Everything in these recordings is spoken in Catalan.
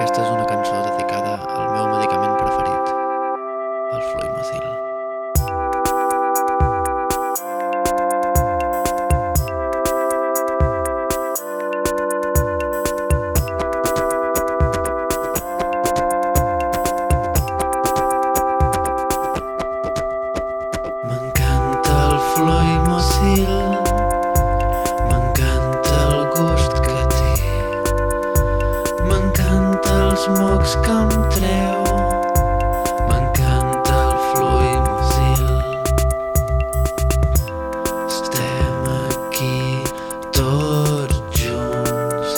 Aquesta és una cançó dedicada al meu medicament preferit, el Fluimacil. M'encanta el Fluimacil els mocs que em treu. M'encanta el fluir musil Estem aquí tots junts.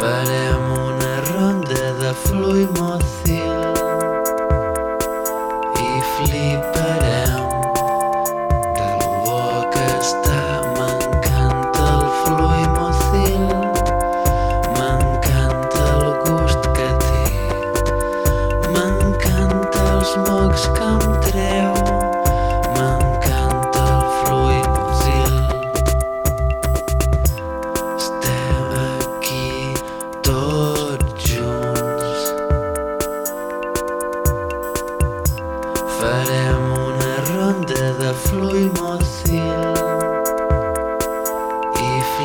Farem una ronda de fluimocil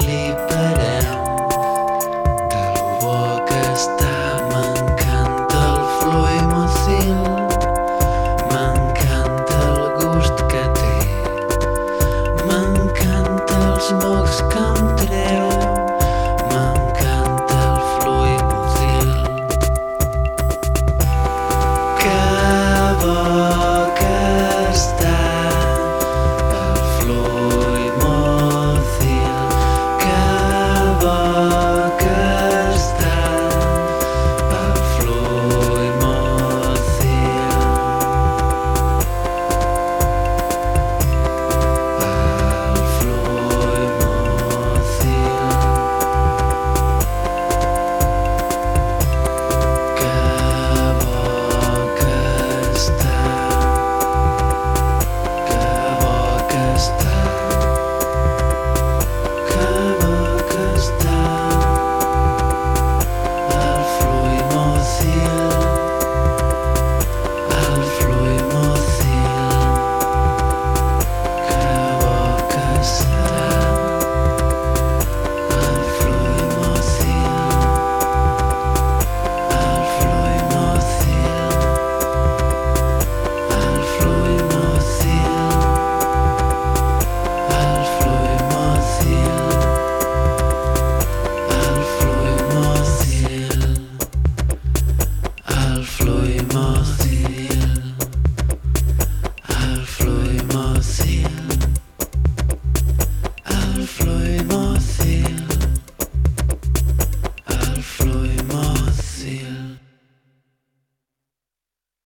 sleep, but.